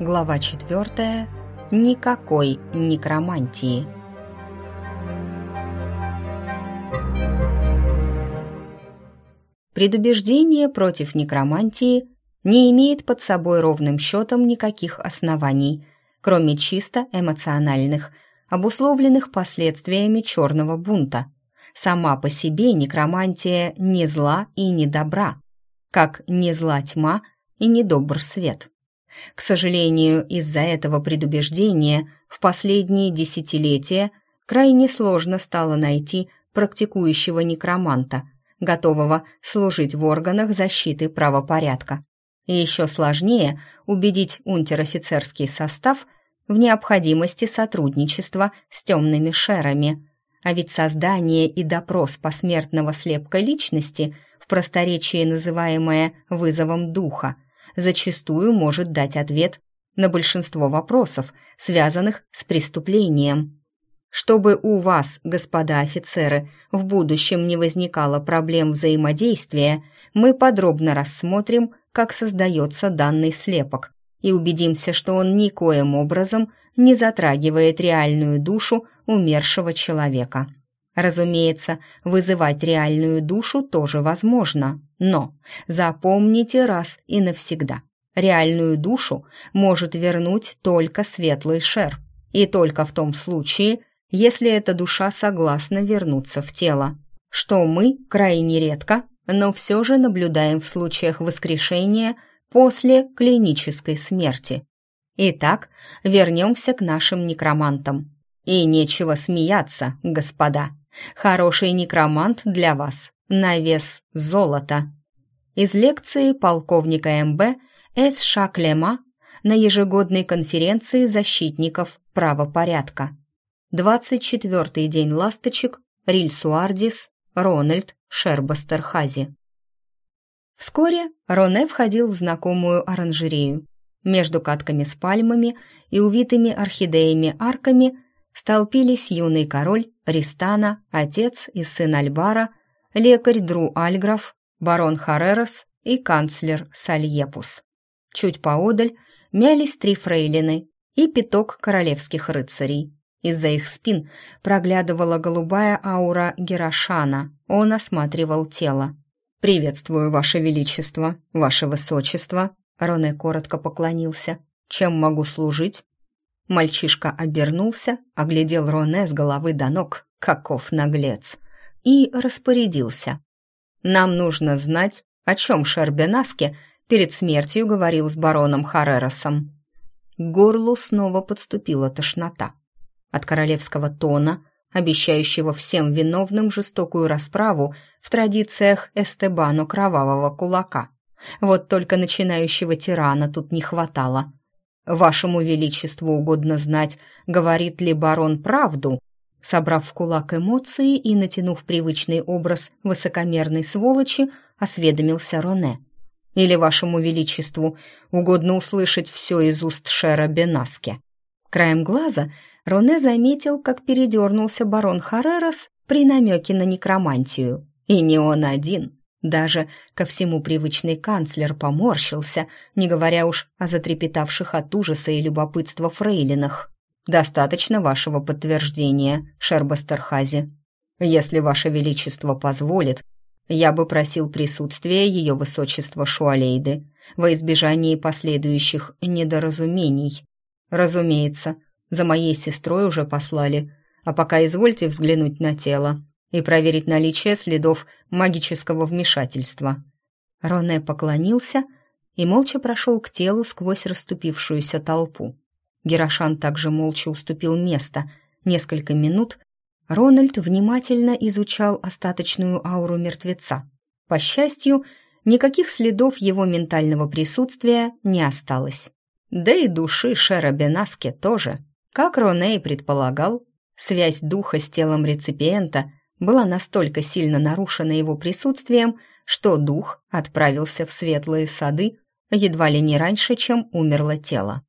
Глава 4. Никакой некромантии. Предубеждение против некромантии не имеет под собой ровным счетом никаких оснований, кроме чисто эмоциональных, обусловленных последствиями черного бунта. Сама по себе некромантия не зла и не добра, как не зла тьма и не добр свет. К сожалению, из-за этого предубеждения в последние десятилетия крайне сложно стало найти практикующего некроманта, готового служить в органах защиты правопорядка. И еще сложнее убедить унтер-офицерский состав в необходимости сотрудничества с темными шерами. А ведь создание и допрос посмертного слепка личности, в просторечии называемое «вызовом духа», зачастую может дать ответ на большинство вопросов, связанных с преступлением. Чтобы у вас, господа офицеры, в будущем не возникало проблем взаимодействия, мы подробно рассмотрим, как создается данный слепок, и убедимся, что он никоим образом не затрагивает реальную душу умершего человека. Разумеется, вызывать реальную душу тоже возможно, но запомните раз и навсегда. Реальную душу может вернуть только светлый шер, и только в том случае, если эта душа согласна вернуться в тело, что мы крайне редко, но все же наблюдаем в случаях воскрешения после клинической смерти. Итак, вернемся к нашим некромантам. И нечего смеяться, господа. Хороший некромант для вас. На вес золота. Из лекции полковника МБ С. Шаклема на ежегодной конференции защитников правопорядка. 24-й день ласточек, Рильсуардис, Рональд, Шербастерхази. Вскоре Роне входил в знакомую оранжерею. Между катками с пальмами и увитыми орхидеями арками столпились юный король Ристана, отец и сын Альбара, лекарь Дру Альграф, барон Харерос и канцлер Сальепус. Чуть поодаль мялись три фрейлины и пяток королевских рыцарей. Из-за их спин проглядывала голубая аура Герашана. Он осматривал тело. «Приветствую, Ваше Величество, Ваше Высочество!» Роне коротко поклонился. «Чем могу служить?» Мальчишка обернулся, оглядел Роне с головы до ног, каков наглец, и распорядился. «Нам нужно знать, о чем Шербенаске перед смертью говорил с бароном Хареросом». К горлу снова подступила тошнота. От королевского тона, обещающего всем виновным жестокую расправу в традициях Эстебану Кровавого Кулака. Вот только начинающего тирана тут не хватало – «Вашему Величеству угодно знать, говорит ли барон правду?» Собрав в кулак эмоции и натянув привычный образ высокомерной сволочи, осведомился Роне. «Или Вашему Величеству угодно услышать все из уст Шера Бенаски?» Краем глаза Роне заметил, как передернулся барон Харерос при намеке на некромантию. И не он один. Даже ко всему привычный канцлер поморщился, не говоря уж о затрепетавших от ужаса и любопытства фрейлинах. «Достаточно вашего подтверждения, Шербастерхази. Если ваше величество позволит, я бы просил присутствия ее высочества Шуалейды во избежание последующих недоразумений. Разумеется, за моей сестрой уже послали, а пока извольте взглянуть на тело и проверить наличие следов магического вмешательства. Роне поклонился и молча прошел к телу сквозь расступившуюся толпу. Герошан также молча уступил место. Несколько минут Рональд внимательно изучал остаточную ауру мертвеца. По счастью, никаких следов его ментального присутствия не осталось. Да и души Шера Бенаске тоже. Как Роне и предполагал, связь духа с телом реципиента была настолько сильно нарушена его присутствием, что дух отправился в светлые сады едва ли не раньше, чем умерло тело.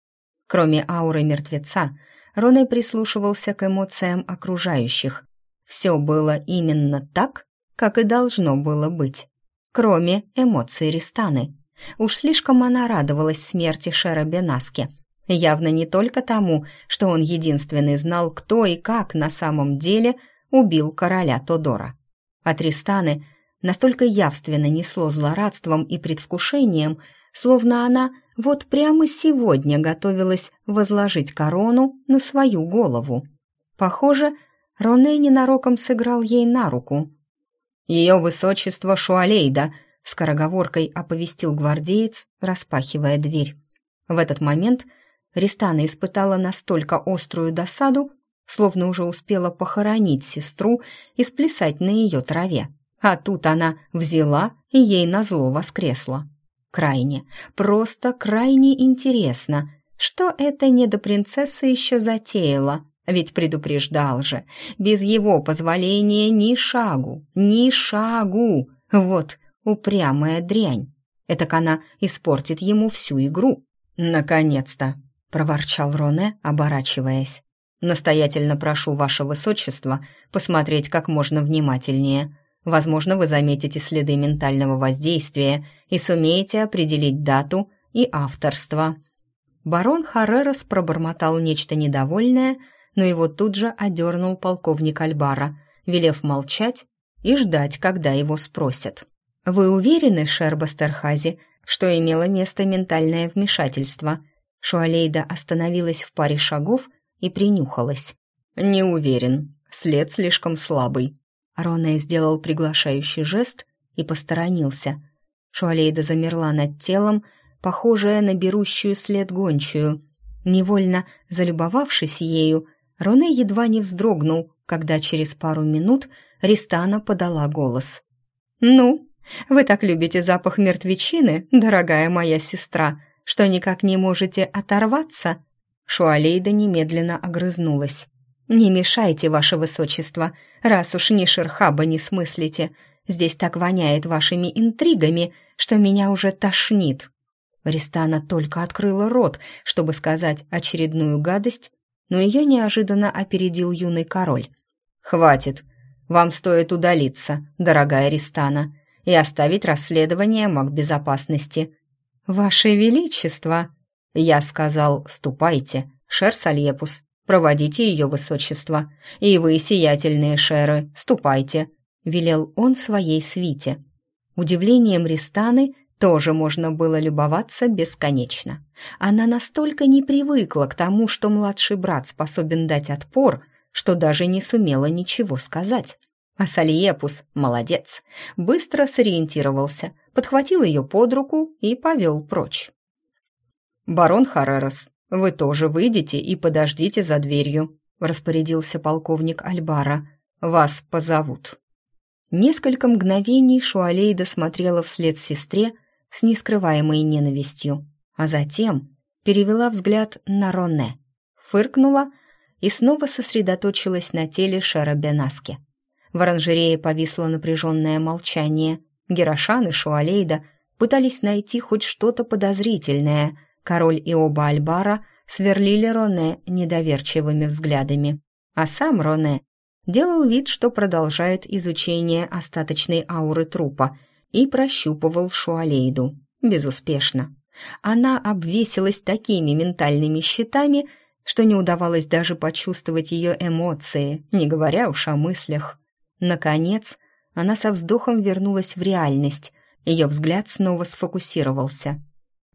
Кроме ауры мертвеца, Роне прислушивался к эмоциям окружающих. Все было именно так, как и должно было быть. Кроме эмоций Ристаны. Уж слишком она радовалась смерти Шера Бенаски. явно не только тому, что он единственный знал, кто и как на самом деле убил короля Тодора. А Тристаны настолько явственно несло злорадством и предвкушением, словно она вот прямо сегодня готовилась возложить корону на свою голову. Похоже, Роне ненароком сыграл ей на руку. «Ее высочество Шуалейда», — скороговоркой оповестил гвардеец, распахивая дверь. В этот момент Ристана испытала настолько острую досаду, словно уже успела похоронить сестру и сплясать на ее траве. А тут она взяла и ей назло воскресла. Крайне, просто крайне интересно, что эта недопринцесса еще затеяла, ведь предупреждал же, без его позволения ни шагу, ни шагу. Вот упрямая дрянь. Этак она испортит ему всю игру. «Наконец-то!» — проворчал Роне, оборачиваясь. «Настоятельно прошу ваше высочество посмотреть как можно внимательнее. Возможно, вы заметите следы ментального воздействия и сумеете определить дату и авторство». Барон Харрерос пробормотал нечто недовольное, но его тут же одернул полковник Альбара, велев молчать и ждать, когда его спросят. «Вы уверены, Шербастерхази, что имело место ментальное вмешательство. Шуалейда остановилась в паре шагов и принюхалась. «Не уверен. След слишком слабый». Роне сделал приглашающий жест и посторонился. Шуалейда замерла над телом, похожая на берущую след гончую. Невольно залюбовавшись ею, Роне едва не вздрогнул, когда через пару минут Ристана подала голос. «Ну, вы так любите запах мертвечины, дорогая моя сестра, что никак не можете оторваться?» Шуалейда немедленно огрызнулась. «Не мешайте, ваше высочество, раз уж ни шерхаба не смыслите. Здесь так воняет вашими интригами, что меня уже тошнит». Ристана только открыла рот, чтобы сказать очередную гадость, но ее неожиданно опередил юный король. «Хватит. Вам стоит удалиться, дорогая Ристана и оставить расследование маг безопасности. «Ваше Величество!» Я сказал «Ступайте, Шер Сальепус, проводите ее высочество, и вы, сиятельные Шеры, ступайте», — велел он своей свите. Удивлением Ристаны тоже можно было любоваться бесконечно. Она настолько не привыкла к тому, что младший брат способен дать отпор, что даже не сумела ничего сказать. А Сальепус, молодец, быстро сориентировался, подхватил ее под руку и повел прочь. «Барон Харерос, вы тоже выйдите и подождите за дверью», распорядился полковник Альбара. «Вас позовут». Несколько мгновений Шуалейда смотрела вслед сестре с нескрываемой ненавистью, а затем перевела взгляд на Роне, фыркнула и снова сосредоточилась на теле Шера Бенаски. В оранжерее повисло напряженное молчание. Герошан и Шуалейда пытались найти хоть что-то подозрительное. Король и оба Альбара сверлили Роне недоверчивыми взглядами. А сам Роне делал вид, что продолжает изучение остаточной ауры трупа и прощупывал Шуалейду. Безуспешно. Она обвесилась такими ментальными щитами, что не удавалось даже почувствовать ее эмоции, не говоря уж о мыслях. Наконец, она со вздохом вернулась в реальность. Ее взгляд снова сфокусировался.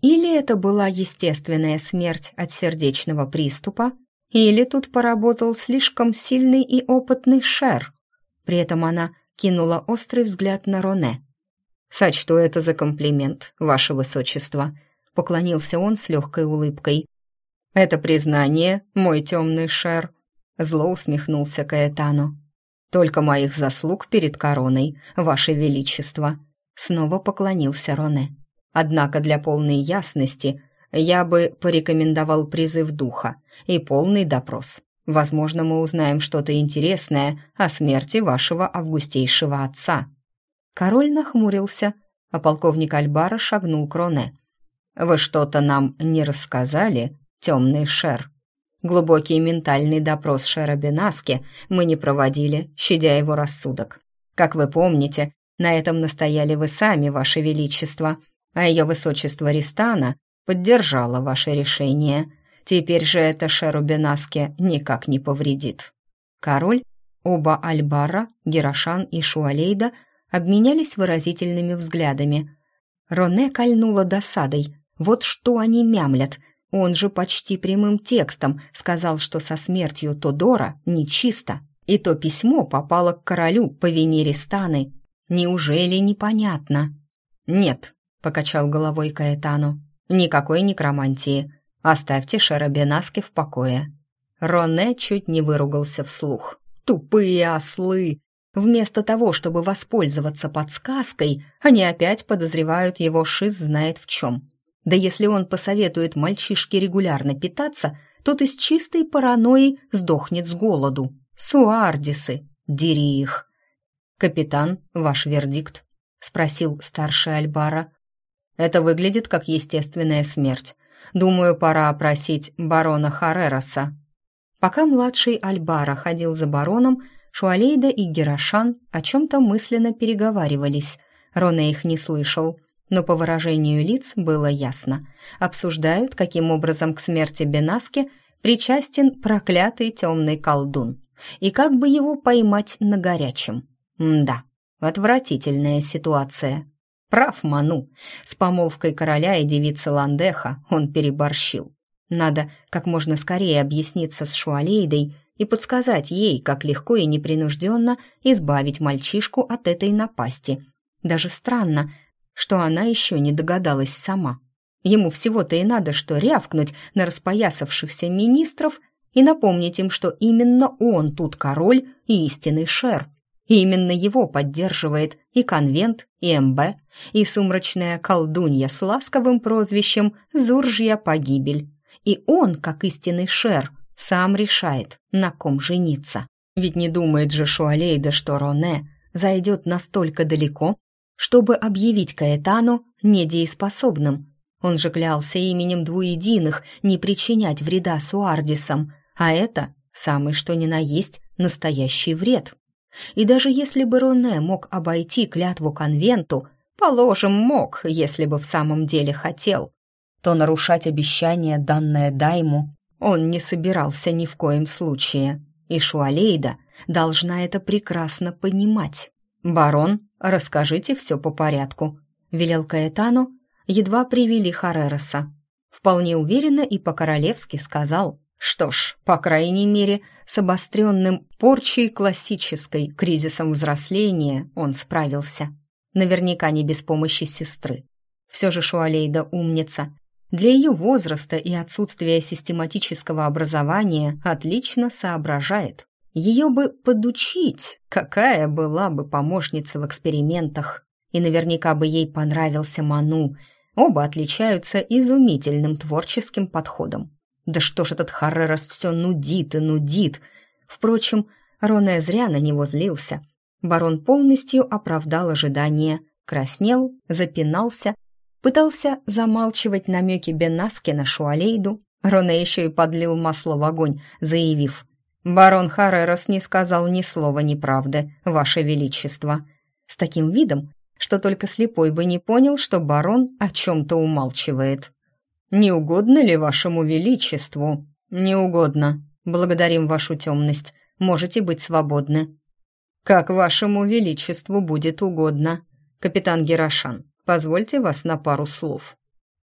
Или это была естественная смерть от сердечного приступа, или тут поработал слишком сильный и опытный Шер. При этом она кинула острый взгляд на Роне. «Сочту это за комплимент, ваше высочество», — поклонился он с легкой улыбкой. «Это признание, мой темный Шер», — зло усмехнулся Каэтано. Только моих заслуг перед короной, ваше величество», — снова поклонился Роне. «Однако для полной ясности я бы порекомендовал призыв духа и полный допрос. Возможно, мы узнаем что-то интересное о смерти вашего августейшего отца». Король нахмурился, а полковник Альбара шагнул к Роне. «Вы что-то нам не рассказали, темный шер?» Глубокий ментальный допрос Шера Бенаски мы не проводили, щадя его рассудок. Как вы помните, на этом настояли вы сами, ваше величество, а ее высочество Ристана поддержало ваше решение. Теперь же это Шеру Бенаске никак не повредит. Король, оба Альбара, Герашан и Шуалейда обменялись выразительными взглядами. Роне кольнула досадой. Вот что они мямлят. Он же почти прямым текстом сказал, что со смертью Тодора нечисто. И то письмо попало к королю по вине Ристаны. Неужели непонятно? «Нет», — покачал головой Каэтану, — «никакой некромантии. Оставьте Шарабенаски в покое». Роне чуть не выругался вслух. «Тупые ослы! Вместо того, чтобы воспользоваться подсказкой, они опять подозревают его шиз знает в чем. Да если он посоветует мальчишке регулярно питаться, тот из чистой паранойи сдохнет с голоду. Суардисы, дери их. «Капитан, ваш вердикт?» — спросил старший Альбара. «Это выглядит как естественная смерть. Думаю, пора опросить барона Харероса». Пока младший Альбара ходил за бароном, Шуалейда и Герашан о чем-то мысленно переговаривались. Рона их не слышал, но по выражению лиц было ясно. Обсуждают, каким образом к смерти Бенаски причастен проклятый темный колдун, и как бы его поймать на горячем. Мда, отвратительная ситуация. Прав Ману. С помолвкой короля и девицы Ландеха он переборщил. Надо как можно скорее объясниться с Шуалейдой и подсказать ей, как легко и непринужденно избавить мальчишку от этой напасти. Даже странно, что она еще не догадалась сама. Ему всего-то и надо что рявкнуть на распоясавшихся министров и напомнить им, что именно он тут король и истинный шер. И именно его поддерживает и конвент, и МБ, и сумрачная колдунья с ласковым прозвищем «Зуржья погибель». И он, как истинный шер, сам решает, на ком жениться. Ведь не думает же Шуалейда, что Роне зайдет настолько далеко, чтобы объявить Каэтану недееспособным. Он же клялся именем двуединых не причинять вреда Суардисам, а это самый что ни на есть настоящий вред. И даже если бы Роне мог обойти клятву конвенту, положим, мог, если бы в самом деле хотел, то нарушать обещание, данное Дайму, он не собирался ни в коем случае, и Шуалейда должна это прекрасно понимать. «Барон, расскажите все по порядку», — велел Каэтану, едва привели Харероса. Вполне уверенно и по-королевски сказал, что ж, по крайней мере, с обостренным порчей классической кризисом взросления он справился. Наверняка не без помощи сестры. Все же Шуалейда умница, для ее возраста и отсутствия систематического образования отлично соображает. Ее бы подучить, какая была бы помощница в экспериментах. И наверняка бы ей понравился Ману. Оба отличаются изумительным творческим подходом. Да что ж этот Харрерас все нудит и нудит. Впрочем, Роне зря на него злился. Барон полностью оправдал ожидания, краснел, запинался Пытался замалчивать намеки Бенаски на Шуалейду. Роне еще и подлил масло в огонь, заявив «Барон Харерос не сказал ни слова неправды, Ваше Величество». С таким видом, что только слепой бы не понял, что барон о чем-то умалчивает. «Не угодно ли Вашему Величеству?» «Не угодно. Благодарим Вашу темность. Можете быть свободны». «Как Вашему Величеству будет угодно, капитан Герашан. Позвольте вас на пару слов».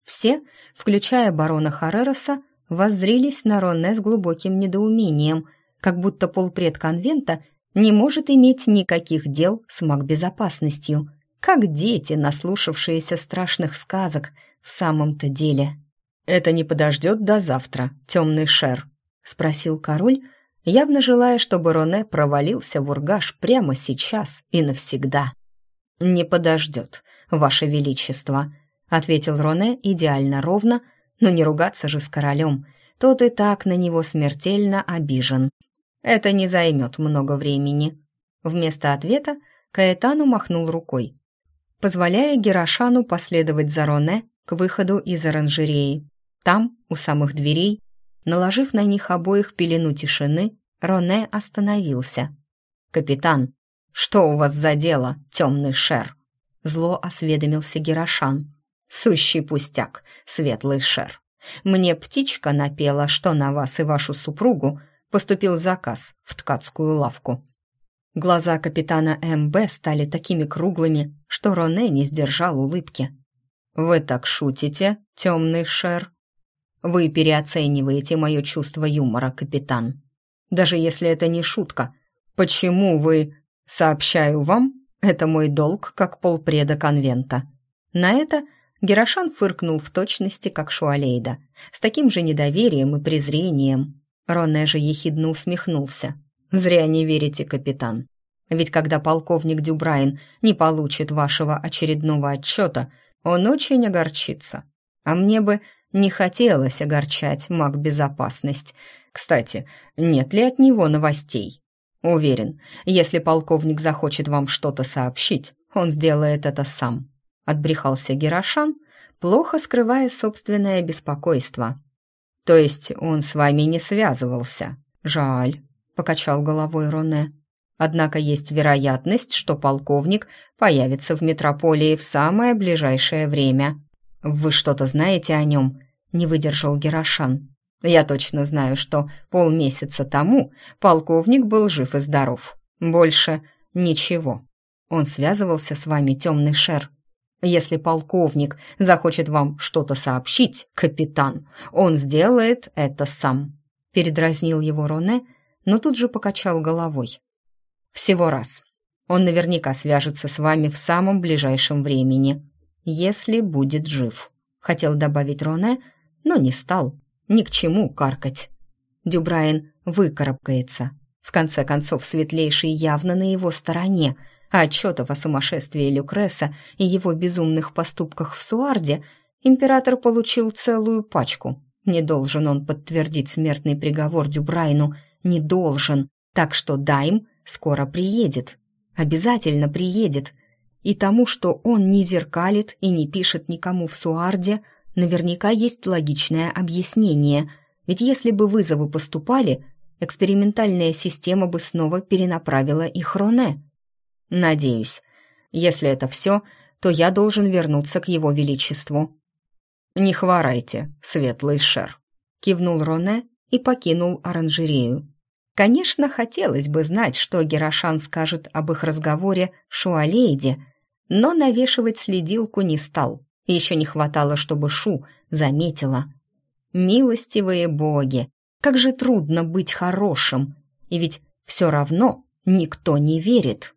Все, включая барона Харероса, воззрились на Ронне с глубоким недоумением, как будто полпред конвента не может иметь никаких дел с магбезопасностью, как дети, наслушавшиеся страшных сказок в самом-то деле. «Это не подождет до завтра, темный шер?» — спросил король, явно желая, чтобы Роне провалился в ургаш прямо сейчас и навсегда. «Не подождет», ваше величество», — ответил Роне идеально ровно, но не ругаться же с королем, тот и так на него смертельно обижен. «Это не займет много времени». Вместо ответа Каэтану махнул рукой, позволяя Герашану последовать за Роне к выходу из оранжереи. Там, у самых дверей, наложив на них обоих пелену тишины, Роне остановился. «Капитан, что у вас за дело, темный шер?» Зло осведомился Герашан. «Сущий пустяк, светлый шер. Мне птичка напела, что на вас и вашу супругу поступил заказ в ткацкую лавку». Глаза капитана МБ стали такими круглыми, что Роне не сдержал улыбки. «Вы так шутите, темный шер?» «Вы переоцениваете мое чувство юмора, капитан. Даже если это не шутка. Почему вы...» «Сообщаю вам, это мой долг, как полпреда конвента». На это Герошан фыркнул в точности, как Шуалейда, с таким же недоверием и презрением. Роне же ехидно усмехнулся. «Зря не верите, капитан. Ведь когда полковник Дюбрайн не получит вашего очередного отчета, он очень огорчится. А мне бы не хотелось огорчать маг безопасность. Кстати, нет ли от него новостей? Уверен, если полковник захочет вам что-то сообщить, он сделает это сам. Отбрехался Герошан, плохо скрывая собственное беспокойство. То есть он с вами не связывался? Жаль покачал головой Роне. Однако есть вероятность, что полковник появится в метрополии в самое ближайшее время. Вы что-то знаете о нем? Не выдержал Герошан. Я точно знаю, что полмесяца тому полковник был жив и здоров. Больше ничего. Он связывался с вами, темный шер. Если полковник захочет вам что-то сообщить, капитан, он сделает это сам. Передразнил его Роне, но тут же покачал головой. «Всего раз. Он наверняка свяжется с вами в самом ближайшем времени, если будет жив», — хотел добавить Роне, но не стал. Ни к чему каркать. Дюбрайен выкарабкается. В конце концов, светлейший явно на его стороне, а отчетов о сумасшествии Люкреса и его безумных поступках в Суарде император получил целую пачку. Не должен он подтвердить смертный приговор Дюбрайну — не должен, так что Дайм скоро приедет. Обязательно приедет. И тому, что он не зеркалит и не пишет никому в Суарде, наверняка есть логичное объяснение. Ведь если бы вызовы поступали, экспериментальная система бы снова перенаправила их Роне. Надеюсь. Если это все, то я должен вернуться к его величеству. «Не хворайте, светлый шер», — кивнул Роне и покинул оранжерею. Конечно, хотелось бы знать, что Герошан скажет об их разговоре Шуалейде, но навешивать следилку не стал. Еще не хватало, чтобы Шу заметила. Милостивые боги, как же трудно быть хорошим, и ведь все равно никто не верит.